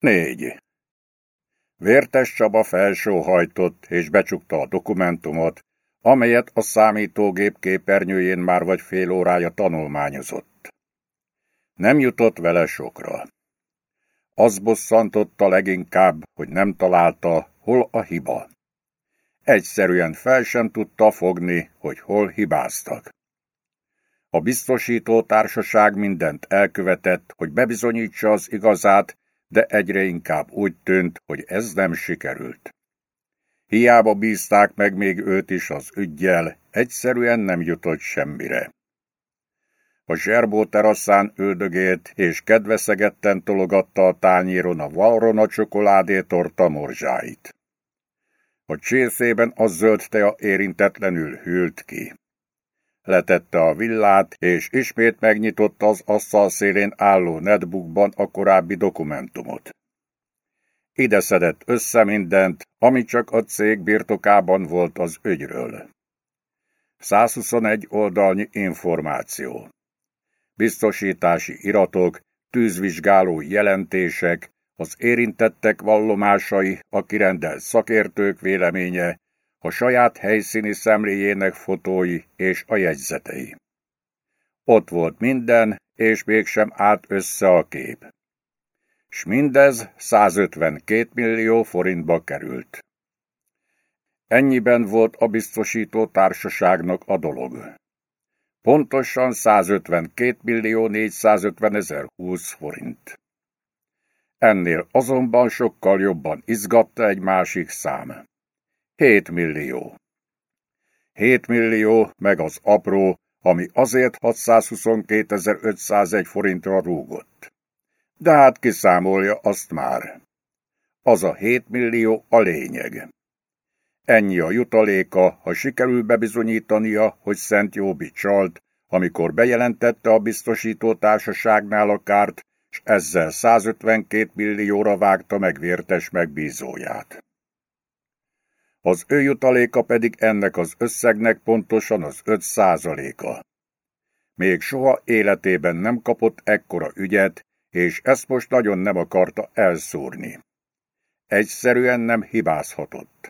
Négy. Vértes Csaba felsóhajtott és becsukta a dokumentumot, amelyet a számítógép képernyőjén már vagy fél órája tanulmányozott. Nem jutott vele sokra. Az bosszantotta leginkább, hogy nem találta, hol a hiba. Egyszerűen fel sem tudta fogni, hogy hol hibáztak. A biztosító társaság mindent elkövetett, hogy bebizonyítsa az igazát, de egyre inkább úgy tűnt, hogy ez nem sikerült. Hiába bízták meg még őt is az ügyjel, egyszerűen nem jutott semmire. A zserbó teraszán üldögélt, és kedveszegetten tologatta a tányéron a valrona csokoládé torta morzsáit. A csészében a zöld tea érintetlenül hűlt ki. Letette a villát, és ismét megnyitotta az asztal szélén álló netbookban a korábbi dokumentumot. Ide szedett össze mindent, ami csak a cég birtokában volt az ügyről. 121 oldalnyi információ. Biztosítási iratok, tűzvizsgáló jelentések, az érintettek vallomásai, a kirendelt szakértők véleménye, a saját helyszíni szemléjének fotói és a jegyzetei. Ott volt minden, és mégsem állt össze a kép. S mindez 152 millió forintba került. Ennyiben volt a biztosító társaságnak a dolog. Pontosan 152 millió 450 ezer 20 forint. Ennél azonban sokkal jobban izgatta egy másik szám. 7 millió. 7 millió meg az apró, ami azért 622.501 forintra rúgott. De hát kiszámolja azt már. Az a 7 millió a lényeg. Ennyi a jutaléka, ha sikerül bebizonyítania, hogy Szent Jóbi csalt, amikor bejelentette a biztosító társaságnál a kárt, s ezzel 152 millióra vágta meg vértes megbízóját. Az ő jutaléka pedig ennek az összegnek pontosan az 5 százaléka. Még soha életében nem kapott ekkora ügyet, és ezt most nagyon nem akarta elszúrni. Egyszerűen nem hibázhatott.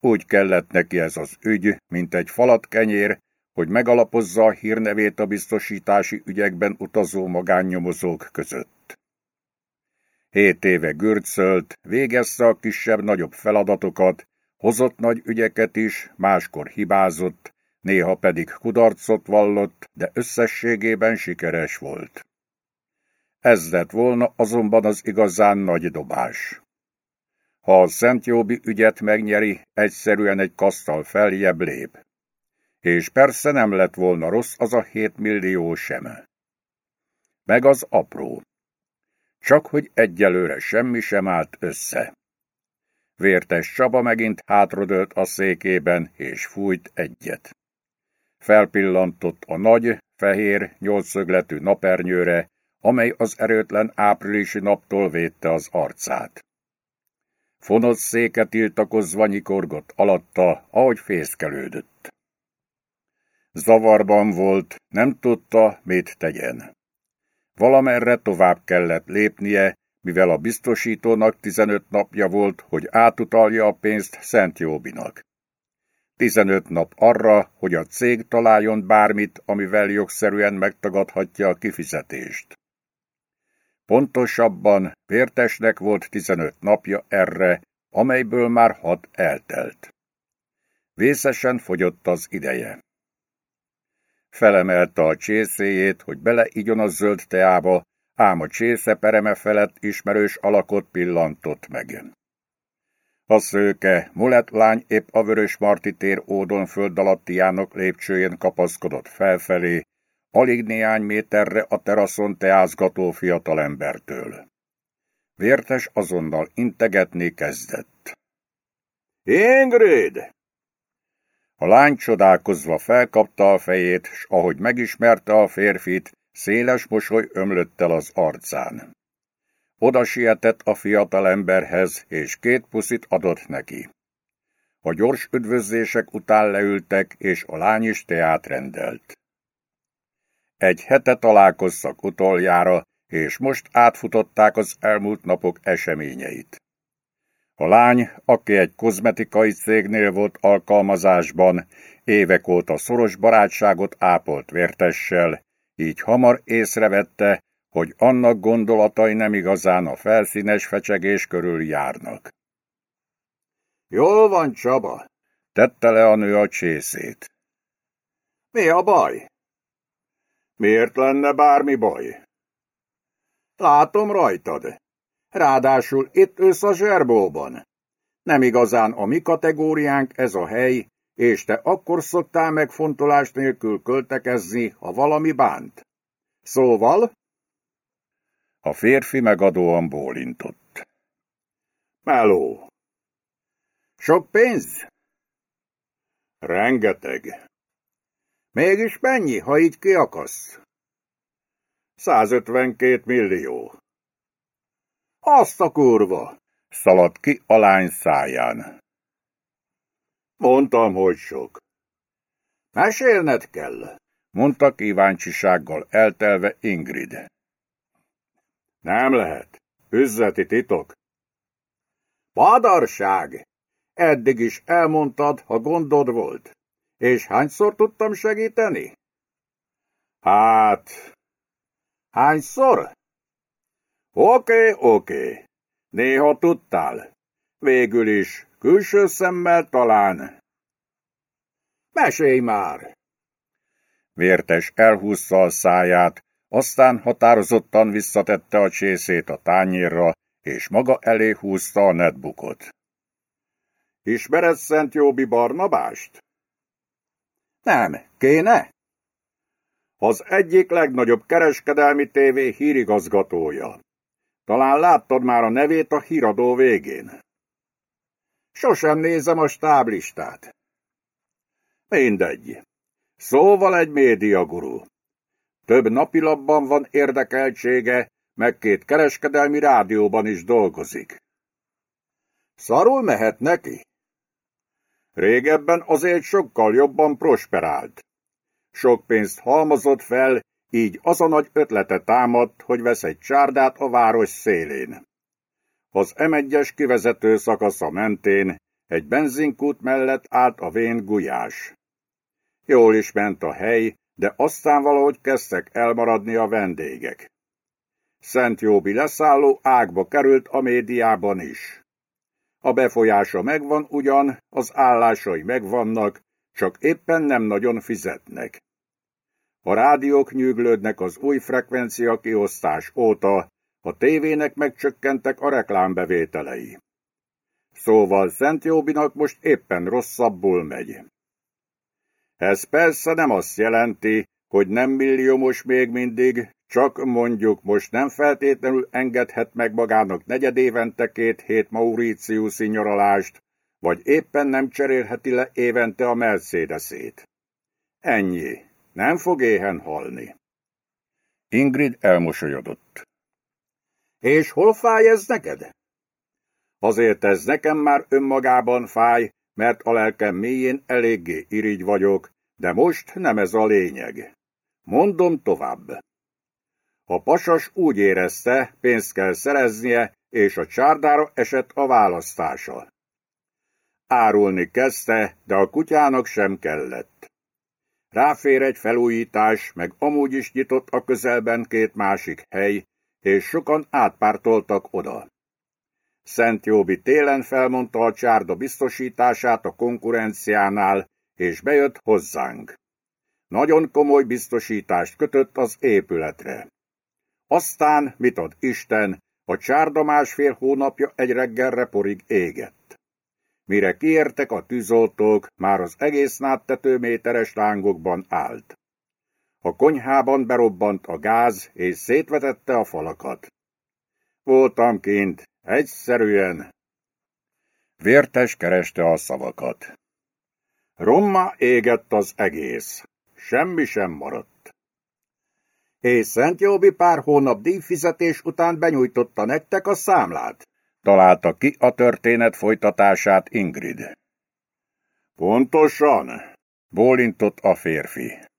Úgy kellett neki ez az ügy, mint egy falat kenyér, hogy megalapozza a hírnevét a biztosítási ügyekben utazó magánnyomozók között. Hét éve gürcölt, végezte a kisebb-nagyobb feladatokat, hozott nagy ügyeket is, máskor hibázott, néha pedig kudarcot vallott, de összességében sikeres volt. Ez lett volna azonban az igazán nagy dobás. Ha a Szent Jóbi ügyet megnyeri, egyszerűen egy kasztal feljebb lép. És persze nem lett volna rossz az a hét millió sem. Meg az apró. Csak hogy egyelőre semmi sem állt össze. Vértes Csaba megint hátradőlt a székében, és fújt egyet. Felpillantott a nagy, fehér, nyolcszögletű napernyőre, amely az erőtlen áprilisi naptól védte az arcát. Fonott széke tiltakozva nyikorgott alatta, ahogy fészkelődött. Zavarban volt, nem tudta, mit tegyen. Valamerre tovább kellett lépnie, mivel a biztosítónak 15 napja volt, hogy átutalja a pénzt Szent Jóbinak. 15 nap arra, hogy a cég találjon bármit, amivel jogszerűen megtagadhatja a kifizetést. Pontosabban Vértesnek volt 15 napja erre, amelyből már hat eltelt. Vészesen fogyott az ideje. Felemelte a csészéjét, hogy beleigyon a zöld teába, ám a csésze pereme felett ismerős alakot pillantott meg. A szőke, mulet lány épp a vörös Marti tér ódon föld alattiának lépcsőjén kapaszkodott felfelé, alig néhány méterre a teraszon teázgató fiatalembertől. Vértes azonnal integetni kezdett. Ingrid! A lány csodálkozva felkapta a fejét, s ahogy megismerte a férfit, széles mosoly ömlött el az arcán. Oda sietett a fiatal emberhez, és két puszit adott neki. A gyors üdvözlések után leültek, és a lány is teát rendelt. Egy hete találkoztak utoljára, és most átfutották az elmúlt napok eseményeit. A lány, aki egy kozmetikai cégnél volt alkalmazásban, évek óta szoros barátságot ápolt vértessel, így hamar észrevette, hogy annak gondolatai nem igazán a felszínes fecsegés körül járnak. Jól van, Csaba, tette le a nő a csészét. Mi a baj? Miért lenne bármi baj? Látom rajtad. Ráadásul itt ősz a zserbóban. Nem igazán a mi kategóriánk ez a hely, és te akkor szoktál megfontolás nélkül költekezni, ha valami bánt. Szóval? A férfi megadóan bólintott. Meló. Sok pénz? Rengeteg. Mégis mennyi, ha így kiakasz? 152 millió. Azt a kurva! Szaladt ki a lány száján. Mondtam, hogy sok. Mesélned kell, mondta kíváncsisággal eltelve Ingrid. Nem lehet. Üzleti titok. Badarság! Eddig is elmondtad, ha gondod volt. És hányszor tudtam segíteni? Hát... Hányszor? Oké, oké. Néha tudtál. Végül is, külső szemmel talán. Mesélj már! Vértes elhúzza a száját, aztán határozottan visszatette a csészét a tányérra, és maga elé húzta a netbookot. Ismered Szent Jóbi Barnabást? Nem, kéne? Az egyik legnagyobb kereskedelmi tévé hírigazgatója. Talán láttad már a nevét a híradó végén. Sosem nézem a stáblistát. Mindegy. Szóval egy médiagurú. Több napilapban van érdekeltsége, meg két kereskedelmi rádióban is dolgozik. Szarul mehet neki? Régebben azért sokkal jobban prosperált. Sok pénzt halmozott fel, így az a nagy ötlete támadt, hogy vesz egy csárdát a város szélén. Az M1-es kivezető szakasza mentén egy benzinkút mellett állt a vén gulyás. Jól is ment a hely, de aztán valahogy kezdtek elmaradni a vendégek. Szent Jóbi leszálló ágba került a médiában is. A befolyása megvan ugyan, az állásai megvannak, csak éppen nem nagyon fizetnek. A rádiók nyűglődnek az új frekvencia kiosztás óta, tévének megcsökkentek a reklámbevételei. Szóval Szent Jóbinak most éppen rosszabbul megy. Ez persze nem azt jelenti, hogy nem milliómos még mindig, csak mondjuk most nem feltétlenül engedhet meg magának negyedévente két hét Mauritiuszi nyaralást, vagy éppen nem cserélheti le évente a Mercedesét. Ennyi. Nem fog éhen halni. Ingrid elmosolyodott. És hol fáj ez neked? Azért ez nekem már önmagában fáj, mert a lelkem mélyén eléggé irigy vagyok, de most nem ez a lényeg. Mondom tovább. A pasas úgy érezte, pénzt kell szereznie, és a csárdára esett a választása. Árulni kezdte, de a kutyának sem kellett. Ráfér egy felújítás, meg amúgy is nyitott a közelben két másik hely, és sokan átpártoltak oda. Szent Jóbi télen felmondta a csárda biztosítását a konkurenciánál, és bejött hozzánk. Nagyon komoly biztosítást kötött az épületre. Aztán, mit ad Isten, a csárda másfél hónapja egy reggelre porig égett. Mire kiértek a tűzoltók, már az egész náttető méteres lángokban állt. A konyhában berobbant a gáz, és szétvetette a falakat. Voltam kint, egyszerűen. Vértes kereste a szavakat. Romma égett az egész. Semmi sem maradt. És Szent Jóbi pár hónap díjfizetés után benyújtotta nektek a számlát. Találta ki a történet folytatását Ingrid. Pontosan, bólintott a férfi.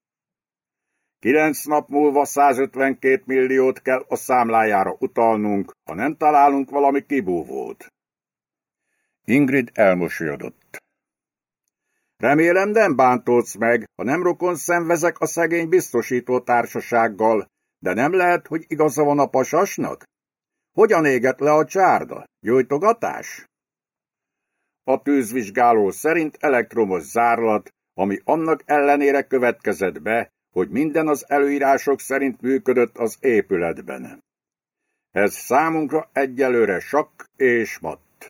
Kilenc nap múlva 152 milliót kell a számlájára utalnunk, ha nem találunk valami kibúvót. Ingrid elmosolyodott. Remélem nem bántolsz meg, ha nem rokon szenvezek a szegény biztosító társasággal, de nem lehet, hogy igaza van a pasasnak? Hogyan égett le a csárda? Gyújtogatás? A tűzvizsgáló szerint elektromos zárlat, ami annak ellenére következett be, hogy minden az előírások szerint működött az épületben. Ez számunkra egyelőre sakk és matt.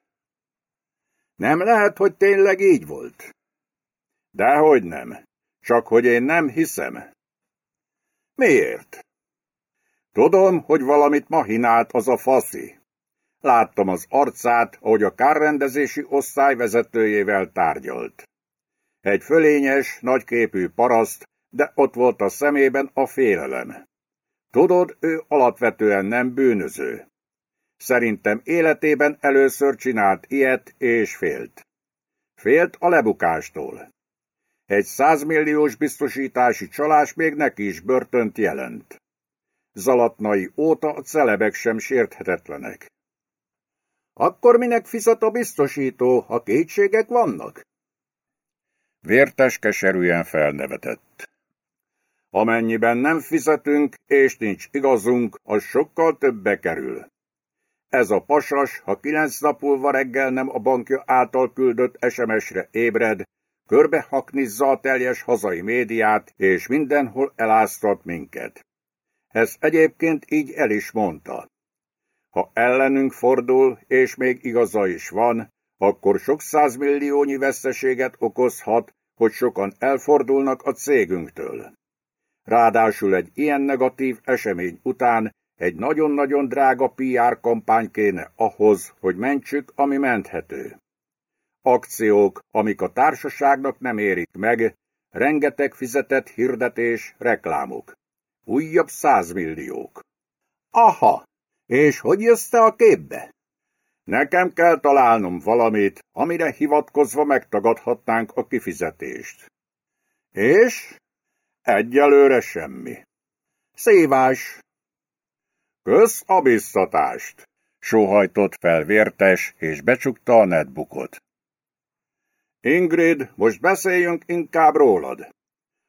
Nem lehet, hogy tényleg így volt. Dehogy nem. Csak hogy én nem hiszem. Miért? Tudom, hogy valamit mahinált az a faszi. Láttam az arcát, ahogy a kárrendezési osztály vezetőjével tárgyalt. Egy fölényes, nagyképű paraszt, de ott volt a szemében a félelem. Tudod, ő alapvetően nem bűnöző. Szerintem életében először csinált ilyet, és félt. Félt a lebukástól. Egy százmilliós biztosítási csalás még neki is börtönt jelent. Zalatnai óta a celebek sem sérthetetlenek. Akkor minek fizet a biztosító, ha kétségek vannak? Vértes keserűen felnevetett. Amennyiben nem fizetünk, és nincs igazunk, az sokkal többe kerül. Ez a pasas, ha kilenc nap múlva reggel nem a bankja által küldött SMS-re ébred, körbehaknizza a teljes hazai médiát, és mindenhol eláztat minket. Ez egyébként így el is mondta. Ha ellenünk fordul, és még igaza is van, akkor sok százmilliónyi veszteséget okozhat, hogy sokan elfordulnak a cégünktől. Ráadásul egy ilyen negatív esemény után egy nagyon-nagyon drága PR kampány kéne ahhoz, hogy mentsük, ami menthető. Akciók, amik a társaságnak nem érik meg, rengeteg fizetett hirdetés, reklámok. Újabb százmilliók. Aha, és hogy jössz te a képbe? Nekem kell találnom valamit, amire hivatkozva megtagadhatnánk a kifizetést. És? Egyelőre semmi. Szívás. Kösz a biztatást. Sóhajtott fel vértes, és becsukta a netbookot. Ingrid, most beszéljünk inkább rólad.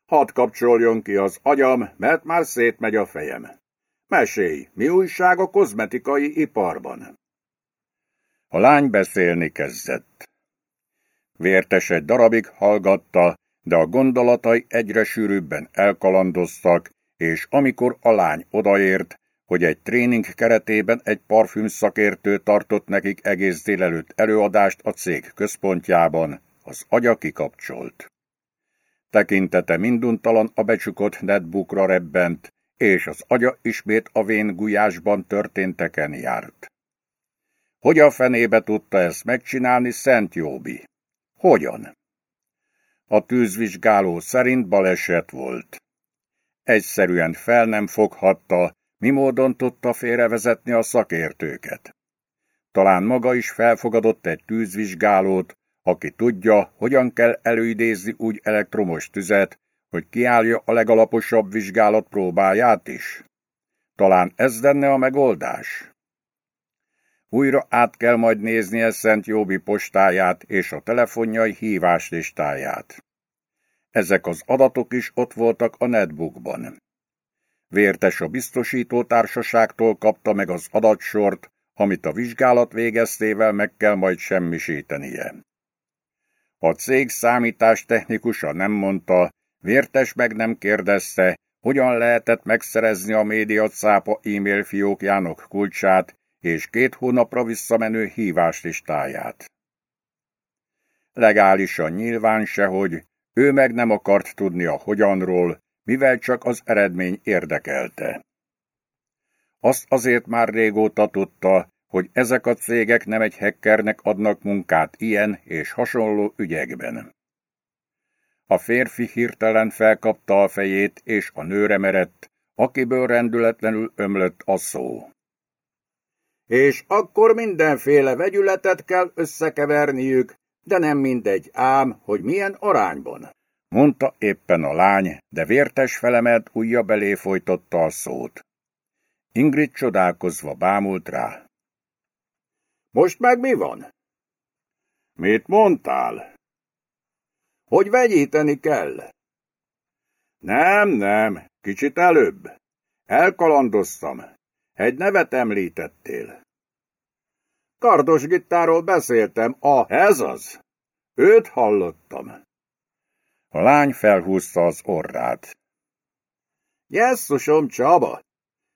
Hadd kapcsoljon ki az agyam, mert már szétmegy a fejem. Mesélj, mi újság a kozmetikai iparban? A lány beszélni kezdett. Vértes egy darabig hallgatta, de a gondolatai egyre sűrűbben elkalandoztak, és amikor a lány odaért, hogy egy tréning keretében egy parfüm szakértő tartott nekik egész délelőtt előadást a cég központjában, az agya kikapcsolt. Tekintete minduntalan a becsukott netbookra rebbent, és az agya ismét a vén gulyásban történteken járt. Hogy a fenébe tudta ezt megcsinálni Szent Jóbi? Hogyan? A tűzvizsgáló szerint baleset volt. Egyszerűen fel nem foghatta, mi módon tudta félrevezetni a szakértőket. Talán maga is felfogadott egy tűzvizsgálót, aki tudja, hogyan kell előidézni úgy elektromos tüzet, hogy kiállja a legalaposabb vizsgálat próbáját is. Talán ez lenne a megoldás? Újra át kell majd néznie Szent Jóbi postáját és a telefonjai híváslistáját. Ezek az adatok is ott voltak a netbookban. Vértes a biztosító társaságtól kapta meg az adatsort, amit a vizsgálat végeztével meg kell majd semmisítenie. A cég technikusa nem mondta, Vértes meg nem kérdezte, hogyan lehetett megszerezni a média cápa e-mail fiókjának kulcsát és két hónapra visszamenő híváslistáját. Legálisan nyilván se, hogy ő meg nem akart tudni a hogyanról, mivel csak az eredmény érdekelte. Azt azért már régóta tudta, hogy ezek a cégek nem egy hackernek adnak munkát ilyen és hasonló ügyekben. A férfi hirtelen felkapta a fejét, és a nőre merett, akiből rendületlenül ömlött a szó. És akkor mindenféle vegyületet kell összekeverniük, de nem mindegy ám, hogy milyen arányban. mondta éppen a lány, de vértes felemelt ujja belé folytotta a szót. Ingrid csodálkozva bámult rá. Most meg mi van? Mit mondtál? Hogy vegyíteni kell. Nem, nem, kicsit előbb. Elkalandoztam. Egy nevet említettél. Kardos gittáról beszéltem, a ez az. Őt hallottam. A lány felhúzta az orrát. Jesszusom, Csaba!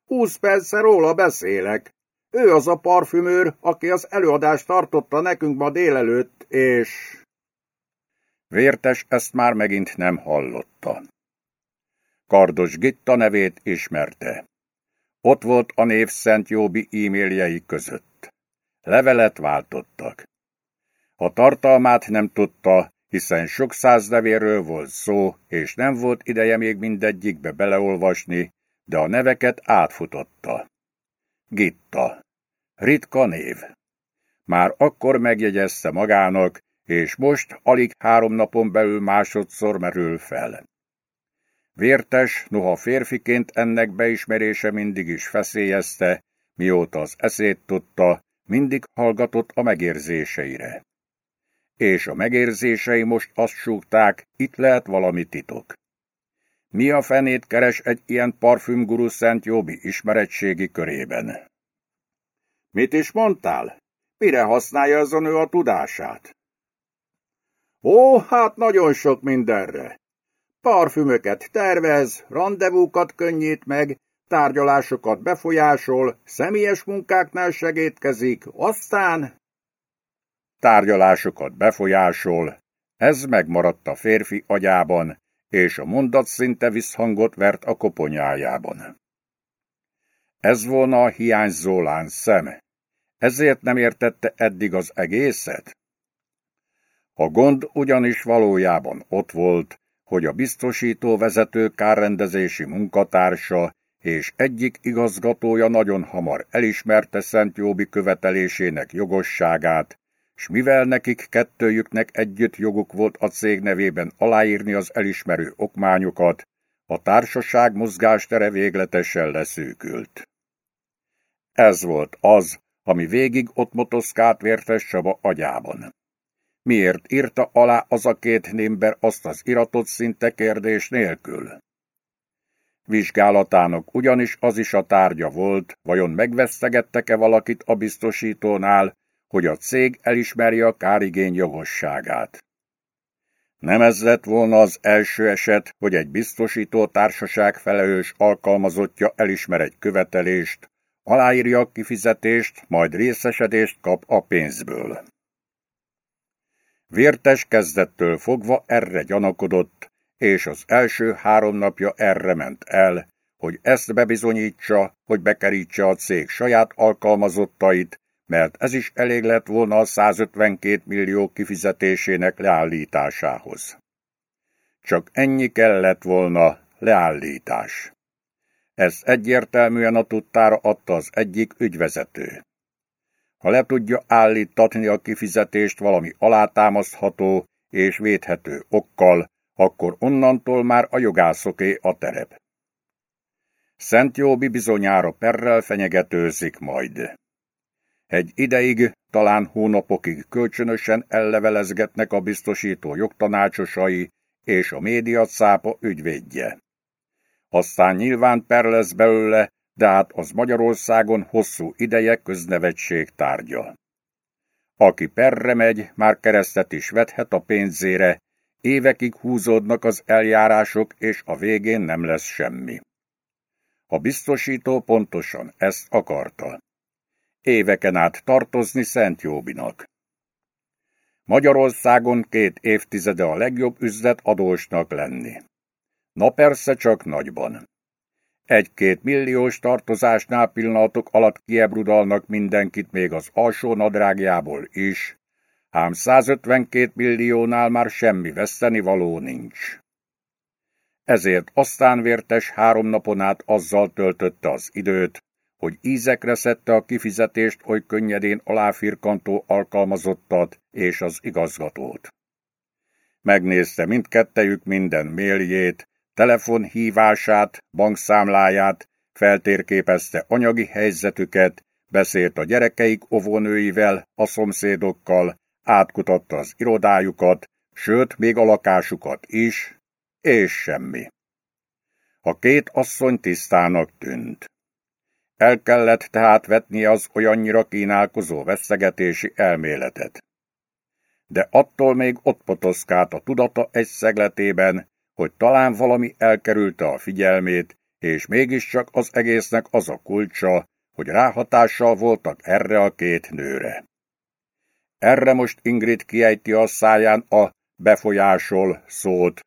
Húsz persze róla beszélek. Ő az a parfümőr, aki az előadást tartotta nekünk ma délelőtt, és... Vértes ezt már megint nem hallotta. Kardos Gitta nevét ismerte. Ott volt a név Szent Jóbi e-mailjei között. Levelet váltottak. A tartalmát nem tudta, hiszen sok száz levélről volt szó, és nem volt ideje még mindegyikbe beleolvasni, de a neveket átfutotta. Gitta. Ritka név. Már akkor megjegyezte magának, és most alig három napon belül másodszor merül fel. Vértes, noha férfiként ennek beismerése mindig is feszélyezte, mióta az eszét tudta, mindig hallgatott a megérzéseire. És a megérzései most azt súgták, itt lehet valami titok. Mi a fenét keres egy ilyen parfümguru Szent Jóbi ismeretségi körében? Mit is mondtál? Mire használja a nő a tudását? Ó, hát nagyon sok mindenre. Parfümöket tervez, rendezvúkat könnyít meg, tárgyalásokat befolyásol, személyes munkáknál segítkezik, aztán... Tárgyalásokat befolyásol. Ez megmaradt a férfi agyában, és a mondat szinte visszhangot vert a koponyájában. Ez volna a hiányzó lánc szeme. Ezért nem értette eddig az egészet? A gond ugyanis valójában ott volt, hogy a biztosító vezető kárrendezési munkatársa és egyik igazgatója nagyon hamar elismerte Szent Jóbi követelésének jogosságát, s mivel nekik kettőjüknek együtt joguk volt a cég nevében aláírni az elismerő okmányokat, a társaság mozgástere végletesen leszűkült. Ez volt az, ami végig ott motoszkált vértes Csaba agyában. Miért írta alá az a két némber azt az iratot szinte kérdés nélkül? Vizsgálatának ugyanis az is a tárgya volt, vajon megvesztegettek-e valakit a biztosítónál, hogy a cég elismerje a kárigény jogosságát. Nem ez lett volna az első eset, hogy egy biztosító társaság felelős alkalmazottja elismer egy követelést, aláírja a kifizetést, majd részesedést kap a pénzből. Vértes kezdettől fogva erre gyanakodott, és az első három napja erre ment el, hogy ezt bebizonyítsa, hogy bekerítse a cég saját alkalmazottait, mert ez is elég lett volna a 152 millió kifizetésének leállításához. Csak ennyi kellett volna leállítás. Ez egyértelműen a tudtára adta az egyik ügyvezető. Ha le tudja állítatni a kifizetést valami alátámasztható és védhető okkal, akkor onnantól már a jogászoké a terep. Szent Jóbi bizonyára perrel fenyegetőzik majd. Egy ideig, talán hónapokig kölcsönösen ellevelezgetnek a biztosító jogtanácsosai és a médiacápa ügyvédje. Aztán nyilván per lesz belőle, de hát az Magyarországon hosszú ideje köznevetség tárgya. Aki perre megy, már keresztet is vethet a pénzére, évekig húzódnak az eljárások, és a végén nem lesz semmi. A biztosító pontosan ezt akarta. Éveken át tartozni Szent Jóbinak. Magyarországon két évtizede a legjobb üzlet adósnak lenni. Na persze csak nagyban. Egy-két milliós tartozásnál pillanatok alatt kiebrudalnak mindenkit még az alsó nadrágjából is, ám 152 milliónál már semmi veszteni való nincs. Ezért aztán vértes három napon át azzal töltötte az időt, hogy ízekre szedte a kifizetést oly könnyedén aláfirkantó alkalmazottat és az igazgatót. megnézte mindkettejük minden méljét, telefonhívását, bankszámláját, feltérképezte anyagi helyzetüket, beszélt a gyerekeik ovónőivel, a szomszédokkal, átkutatta az irodájukat, sőt, még a lakásukat is, és semmi. A két asszony tisztának tűnt. El kellett tehát vetni az olyannyira kínálkozó vesztegetési elméletet. De attól még ott potoszkált a tudata egy szegletében, hogy talán valami elkerülte a figyelmét, és mégiscsak az egésznek az a kulcsa, hogy ráhatással voltak erre a két nőre. Erre most Ingrid kiejti a száján a befolyásol szót.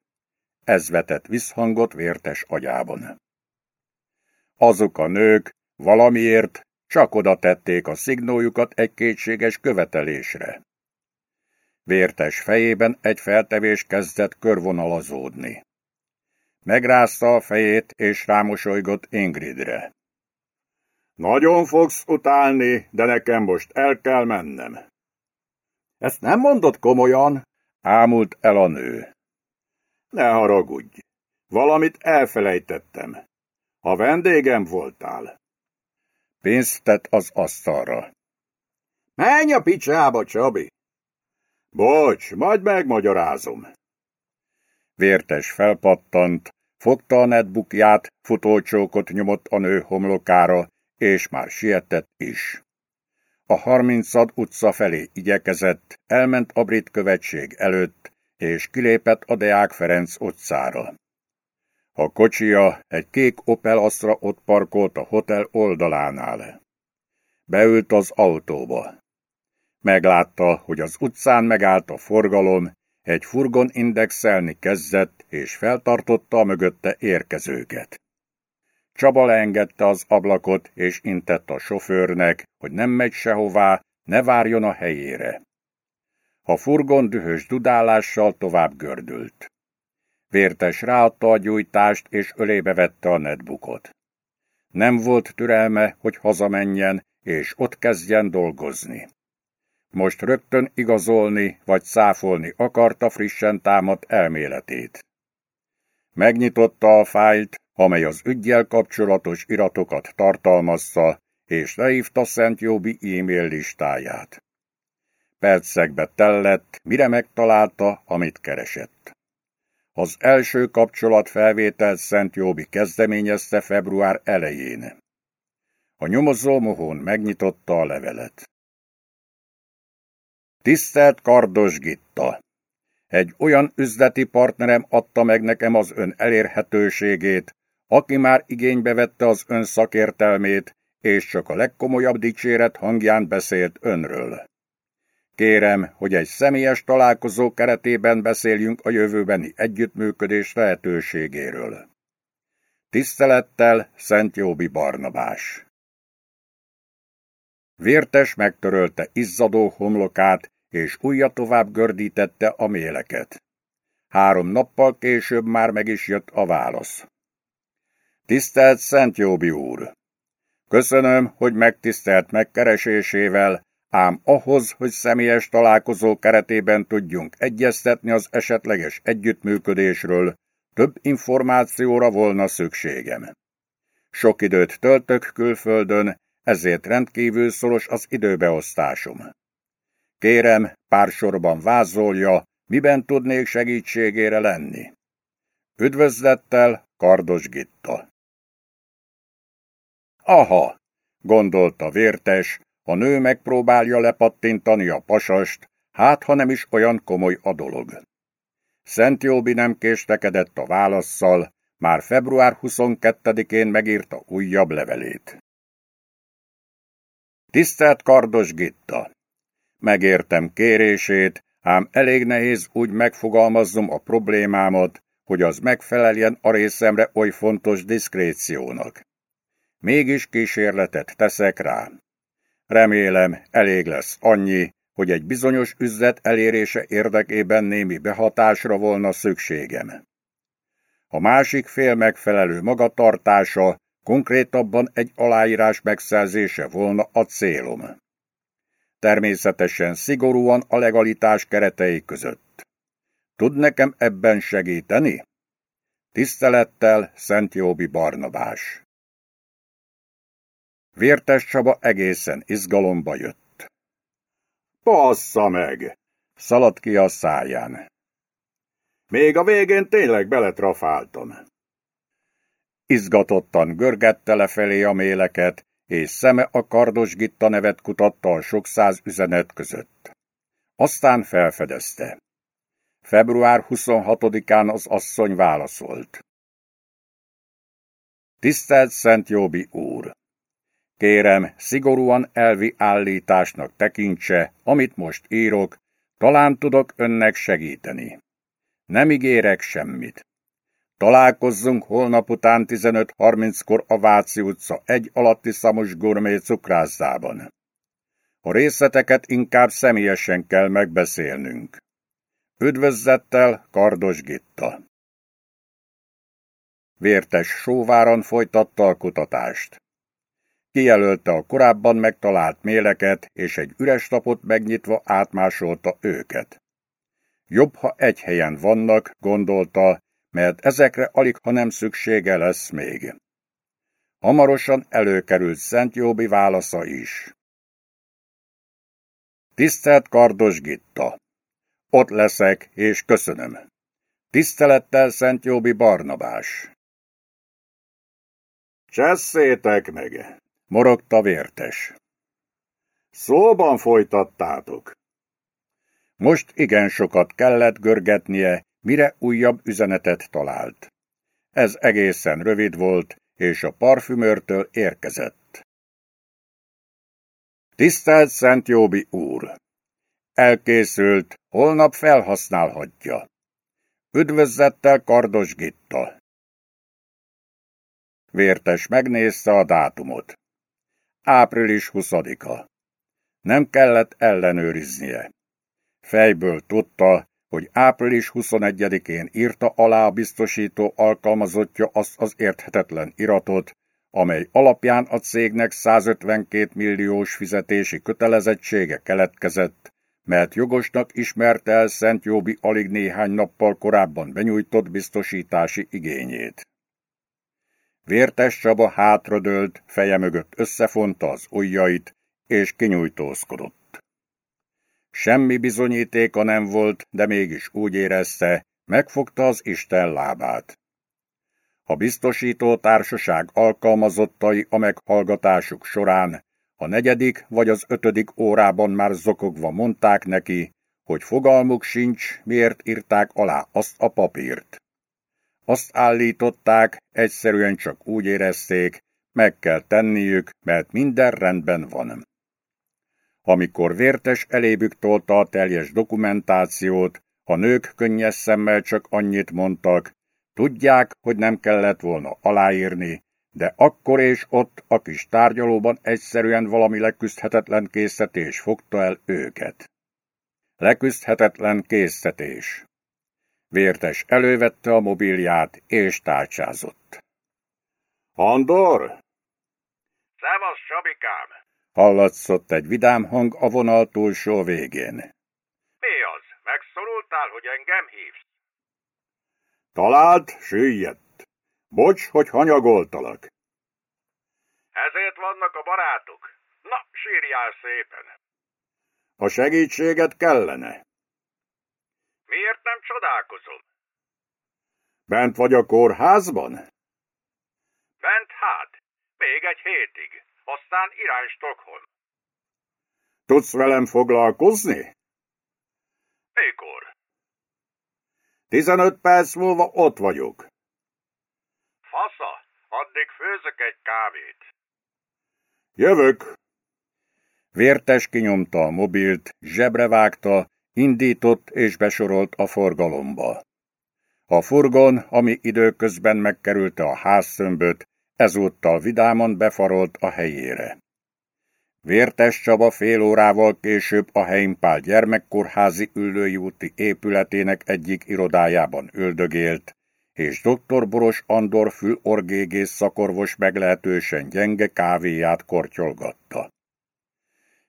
Ez vetett visszhangot vértes agyában. Azok a nők valamiért csak oda tették a szignójukat egy kétséges követelésre. Vértes fejében egy feltevés kezdett körvonalazódni. Megrázta a fejét, és rámosolygott Ingridre. Nagyon fogsz utálni, de nekem most el kell mennem. Ezt nem mondod komolyan? Ámult el a nő. Ne haragudj, valamit elfelejtettem. A vendégem voltál. Pénzt tett az asztalra. Menj a picsába, Csabi! Bocs, majd megmagyarázom. Vértes felpattant, fogta a netbookját, futócsókot nyomott a nő homlokára, és már sietett is. A harmincad utca felé igyekezett, elment a brit követség előtt, és kilépett a Deák Ferenc utcára. A kocsia egy kék Opel Astra ott parkolt a hotel oldalánál. Beült az autóba. Meglátta, hogy az utcán megállt a forgalom, egy furgon indexelni kezdett, és feltartotta a mögötte érkezőket. Csaba leengedte az ablakot, és intett a sofőrnek, hogy nem megy sehová, ne várjon a helyére. A furgon dühös dudálással tovább gördült. Vértes ráadta a gyújtást, és ölébe vette a netbukot. Nem volt türelme, hogy hazamenjen, és ott kezdjen dolgozni. Most rögtön igazolni vagy száfolni akarta frissen támadt elméletét. Megnyitotta a fájlt, amely az ügyjel kapcsolatos iratokat tartalmazza, és leívta Szent Jóbi e-mail listáját. Percekbe tellett, mire megtalálta, amit keresett. Az első kapcsolat felvételt Szent Jóbi kezdeményezte február elején. A nyomozó mohón megnyitotta a levelet. Tisztelt Kardos Gitta! Egy olyan üzleti partnerem adta meg nekem az ön elérhetőségét, aki már igénybe vette az ön szakértelmét, és csak a legkomolyabb dicséret hangján beszélt önről. Kérem, hogy egy személyes találkozó keretében beszéljünk a jövőbeni együttműködés lehetőségéről. Tisztelettel Szent Jóbi Barnabás Vértes megtörölte izzadó homlokát, és újja tovább gördítette a méleket. Három nappal később már meg is jött a válasz. Tisztelt Szent Jóbi úr! Köszönöm, hogy megtisztelt megkeresésével, ám ahhoz, hogy személyes találkozó keretében tudjunk egyeztetni az esetleges együttműködésről, több információra volna szükségem. Sok időt töltök külföldön, ezért rendkívül szoros az időbeosztásom. Kérem, pár sorban vázolja, miben tudnék segítségére lenni. Üdvözlettel, Kardos Gitta. Aha, gondolta vértes, a nő megpróbálja lepattintani a pasast, hát ha nem is olyan komoly a dolog. Szent Jóbi nem késlekedett a válaszszal, már február 22-én megírta újabb levelét. Tisztelt Kardos Gitta! Megértem kérését, ám elég nehéz úgy megfogalmazzom a problémámat, hogy az megfeleljen a részemre oly fontos diszkréciónak. Mégis kísérletet teszek rá. Remélem, elég lesz annyi, hogy egy bizonyos üzlet elérése érdekében némi behatásra volna szükségem. A másik fél megfelelő magatartása, konkrétabban egy aláírás megszerzése volna a célom. Természetesen szigorúan a legalitás keretei között. Tud nekem ebben segíteni? Tisztelettel Szent Jóbi Barnabás. Vértes Csaba egészen izgalomba jött. Passza meg! Szaladt ki a száján. Még a végén tényleg beletrafáltam. Izgatottan görgette lefelé a méleket, és szeme a Kardos Gitta nevet kutatta a sok száz üzenet között. Aztán felfedezte. Február 26-án az asszony válaszolt. Tisztelt Szent Jóbi úr! Kérem, szigorúan elvi állításnak tekintse, amit most írok, talán tudok önnek segíteni. Nem ígérek semmit. Találkozzunk holnap után 15.30-kor a Váci utca egy alatti szamos gurmé cukrászában. A részleteket inkább személyesen kell megbeszélnünk. Üdvözzettel Kardos Gitta. Vértes sóváron folytatta a kutatást. Kijelölte a korábban megtalált méleket, és egy üres lapot megnyitva átmásolta őket. Jobb, ha egy helyen vannak, gondolta, mert ezekre alig, ha nem szüksége lesz még. Hamarosan előkerült Szent Jóbi válasza is. Tisztelt Kardos Gitta! Ott leszek, és köszönöm. Tisztelettel Szent Jóbi Barnabás. Csesszétek meg! morogta vértes. Szóban folytattátok. Most igen sokat kellett görgetnie, mire újabb üzenetet talált. Ez egészen rövid volt, és a parfümörtől érkezett. Tisztelt Szent Jóbi úr! Elkészült, holnap felhasználhatja. Üdvözzettel Kardos Gitta. Vértes megnézte a dátumot. Április 20-a. Nem kellett ellenőriznie. Fejből tudta, hogy április 21-én írta alá a biztosító alkalmazottja azt az érthetetlen iratot, amely alapján a cégnek 152 milliós fizetési kötelezettsége keletkezett, mert jogosnak ismerte el Szent Jóbi alig néhány nappal korábban benyújtott biztosítási igényét. Vértes Csaba hátradőlt, feje mögött összefonta az ujjait, és kinyújtózkodott. Semmi bizonyítéka nem volt, de mégis úgy érezte, megfogta az Isten lábát. A biztosító társaság alkalmazottai a meghallgatásuk során a negyedik vagy az ötödik órában már zokogva mondták neki, hogy fogalmuk sincs, miért írták alá azt a papírt. Azt állították, egyszerűen csak úgy érezték, meg kell tenniük, mert minden rendben van. Amikor vértes elébük tolta a teljes dokumentációt, a nők könnyes szemmel csak annyit mondtak, tudják, hogy nem kellett volna aláírni, de akkor és ott a kis tárgyalóban egyszerűen valami leküzdhetetlen készítés fogta el őket. Leküzdhetetlen készítés. Vértes elővette a mobilját és tárcsázott. Andor? Szevasz, Sabikám! Hallatszott egy vidám hang a vonal túlsó végén. Mi az? Megszorultál, hogy engem hívsz? Talált, süllyedt. Bocs, hogy hanyagoltalak. Ezért vannak a barátok. Na, sírjál szépen. A segítséget kellene. Miért nem csodálkozom? Bent vagy a kórházban? Bent hát. Még egy hétig. Aztán irány Stockholm. Tudsz velem foglalkozni? Mikor? 15 perc múlva ott vagyok. Fasza, addig főzök egy kávét. Jövök. Vértes kinyomta a mobilt, zsebre vágta, indított és besorolt a forgalomba. A furgon, ami időközben megkerülte a házszömböt, ezúttal vidáman befarolt a helyére. Vértes Csaba fél órával később a Heimpál gyermekkórházi ülői épületének egyik irodájában üldögélt, és dr. Boros Andor fülorgégész szakorvos meglehetősen gyenge kávéját kortyolgatta.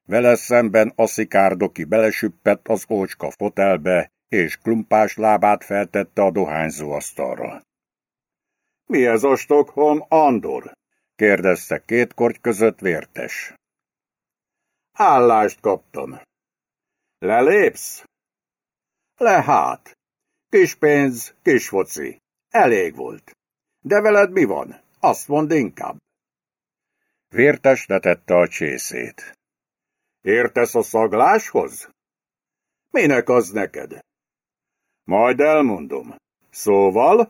Vele szemben a szikárdoki belesüppett az ócska fotelbe, és klumpás lábát feltette a dohányzó asztalra. Mi ez a Stockholm Andor? kérdezte két korty között vértes. Állást kaptam. Lelépsz? Le hát. Kis pénz, kis foci. Elég volt. De veled mi van? Azt mondd inkább. Vértes letette a csészét. Értesz a szagláshoz? Minek az neked? Majd elmondom. Szóval?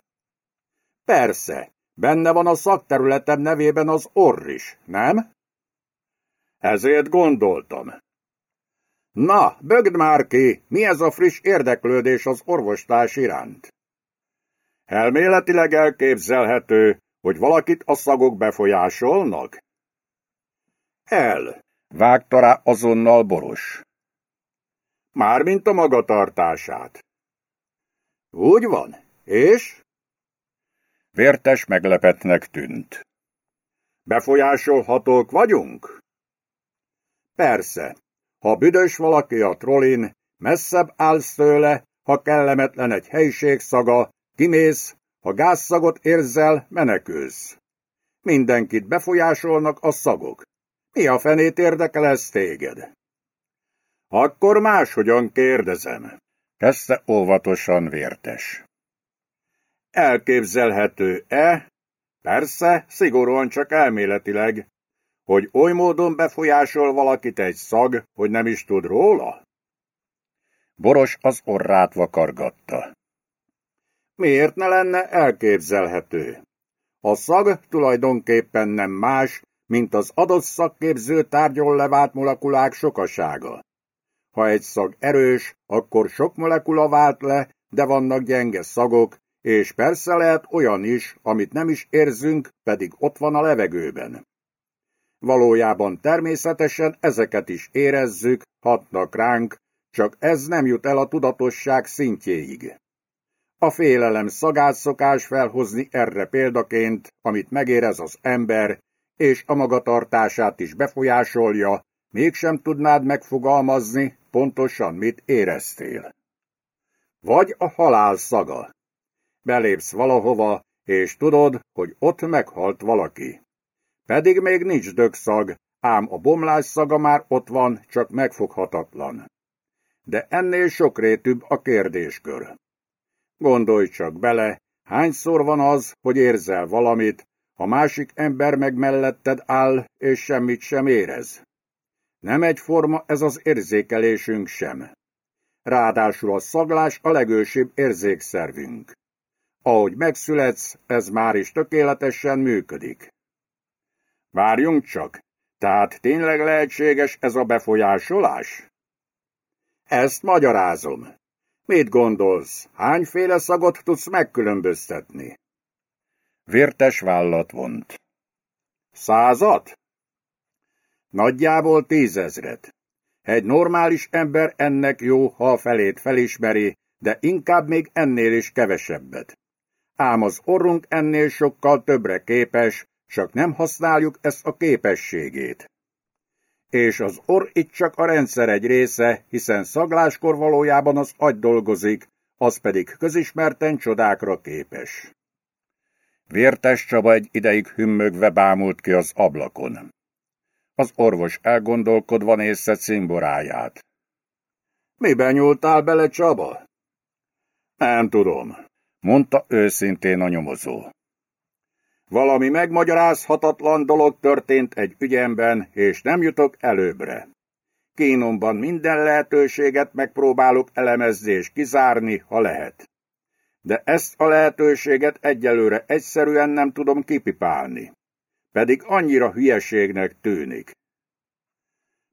Persze, benne van a szakterületem nevében az orr is, nem? Ezért gondoltam. Na, bögd már ki, mi ez a friss érdeklődés az orvostárs iránt? Elméletileg elképzelhető, hogy valakit a szagok befolyásolnak? El. Vágta rá azonnal boros. Mármint a magatartását. Úgy van. És? Vértes meglepetnek tűnt. Befolyásolhatók vagyunk? Persze. Ha büdös valaki a trollin, messzebb állsz tőle, ha kellemetlen egy helység szaga, kimész, ha gázszagot érzel, menekülsz. Mindenkit befolyásolnak a szagok. Mi a fenét érdekel ez téged? Akkor máshogyan kérdezem. Kezdte óvatosan vértes. Elképzelhető-e? Persze, szigorúan csak elméletileg, hogy oly módon befolyásol valakit egy szag, hogy nem is tud róla? Boros az orrát vakargatta. Miért ne lenne elképzelhető? A szag tulajdonképpen nem más, mint az adott szakképző tárgyon levált molekulák sokasága. Ha egy szag erős, akkor sok molekula vált le, de vannak gyenge szagok, és persze lehet olyan is, amit nem is érzünk, pedig ott van a levegőben. Valójában természetesen ezeket is érezzük, hatnak ránk, csak ez nem jut el a tudatosság szintjéig. A félelem szagát szokás felhozni erre példaként, amit megérez az ember, és a magatartását is befolyásolja, mégsem tudnád megfogalmazni, pontosan mit éreztél. Vagy a halál szaga. Belépsz valahova, és tudod, hogy ott meghalt valaki. Pedig még nincs dögszag, ám a bomlás szaga már ott van, csak megfoghatatlan. De ennél sokrétűbb a kérdéskör. Gondolj csak bele, hányszor van az, hogy érzel valamit, a másik ember meg melletted áll, és semmit sem érez. Nem egyforma ez az érzékelésünk sem. Ráadásul a szaglás a legősibb érzékszervünk. Ahogy megszületsz, ez már is tökéletesen működik. Várjunk csak, tehát tényleg lehetséges ez a befolyásolás? Ezt magyarázom. Mit gondolsz, hányféle szagot tudsz megkülönböztetni? Vértes vállat vont. Százat? Nagyjából tízezret. Egy normális ember ennek jó, ha a felét felismeri, de inkább még ennél is kevesebbet. Ám az orrunk ennél sokkal többre képes, csak nem használjuk ezt a képességét. És az orr itt csak a rendszer egy része, hiszen szagláskor valójában az agy dolgozik, az pedig közismerten csodákra képes. Vértes Csaba egy ideig hümmögve bámult ki az ablakon. Az orvos elgondolkodva nézte cimboráját. Miben nyúltál bele, Csaba? Nem tudom, mondta őszintén a nyomozó. Valami megmagyarázhatatlan dolog történt egy ügyemben, és nem jutok előbbre. Kínomban minden lehetőséget megpróbálok elemezni és kizárni, ha lehet. De ezt a lehetőséget egyelőre egyszerűen nem tudom kipipálni. Pedig annyira hülyeségnek tűnik.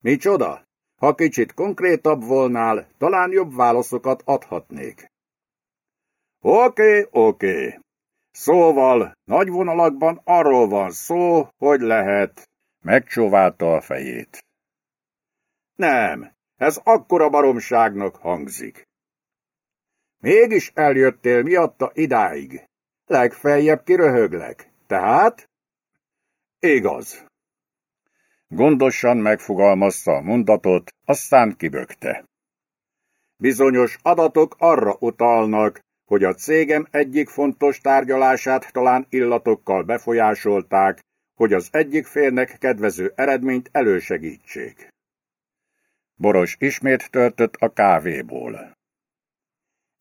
Micsoda? Ha kicsit konkrétabb volnál, talán jobb válaszokat adhatnék. Oké, oké. Szóval, nagy vonalakban arról van szó, hogy lehet. Megcsóválta a fejét. Nem, ez akkora baromságnak hangzik. Mégis eljöttél miatta idáig. Legfeljebb kiröhöglek. Tehát? Igaz. Gondosan megfogalmazta a mondatot, aztán kibökte. Bizonyos adatok arra utalnak, hogy a cégem egyik fontos tárgyalását talán illatokkal befolyásolták, hogy az egyik félnek kedvező eredményt elősegítsék. Boros ismét töltött a kávéból.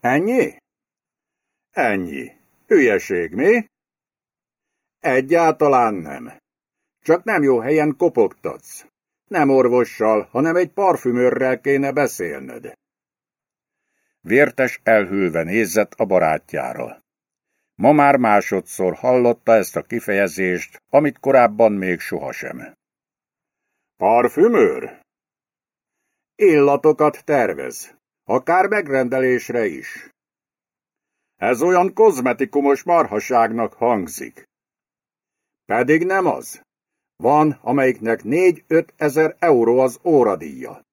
Ennyi? Ennyi. Hülyeség, mi? Egyáltalán nem. Csak nem jó helyen kopogtatsz. Nem orvossal, hanem egy parfümőrrel kéne beszélned. Vértes elhűlve nézett a barátjára. Ma már másodszor hallotta ezt a kifejezést, amit korábban még sohasem. Parfümőr? Illatokat tervez, akár megrendelésre is. Ez olyan kozmetikumos marhaságnak hangzik. Pedig nem az. Van, amelyiknek négy-öt ezer euró az óradíja.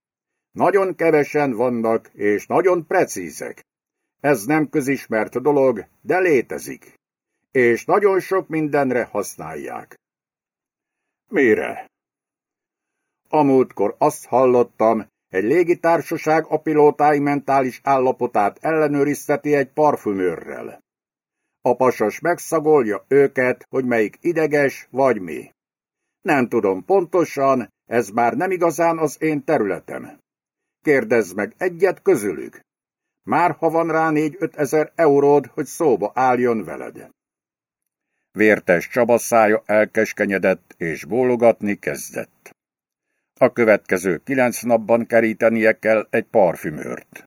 Nagyon kevesen vannak, és nagyon precízek. Ez nem közismert dolog, de létezik. És nagyon sok mindenre használják. Mire? A múltkor azt hallottam, egy légitársaság a pilótái mentális állapotát ellenőrizteti egy parfümőrrel. A pasas megszagolja őket, hogy melyik ideges vagy mi. Nem tudom pontosan, ez már nem igazán az én területem. Kérdezz meg egyet közülük. Már ha van rá négy-öt ezer euród, hogy szóba álljon veled. Vértes Csaba szája elkeskenyedett, és bólogatni kezdett. A következő kilenc napban kerítenie kell egy parfümőrt.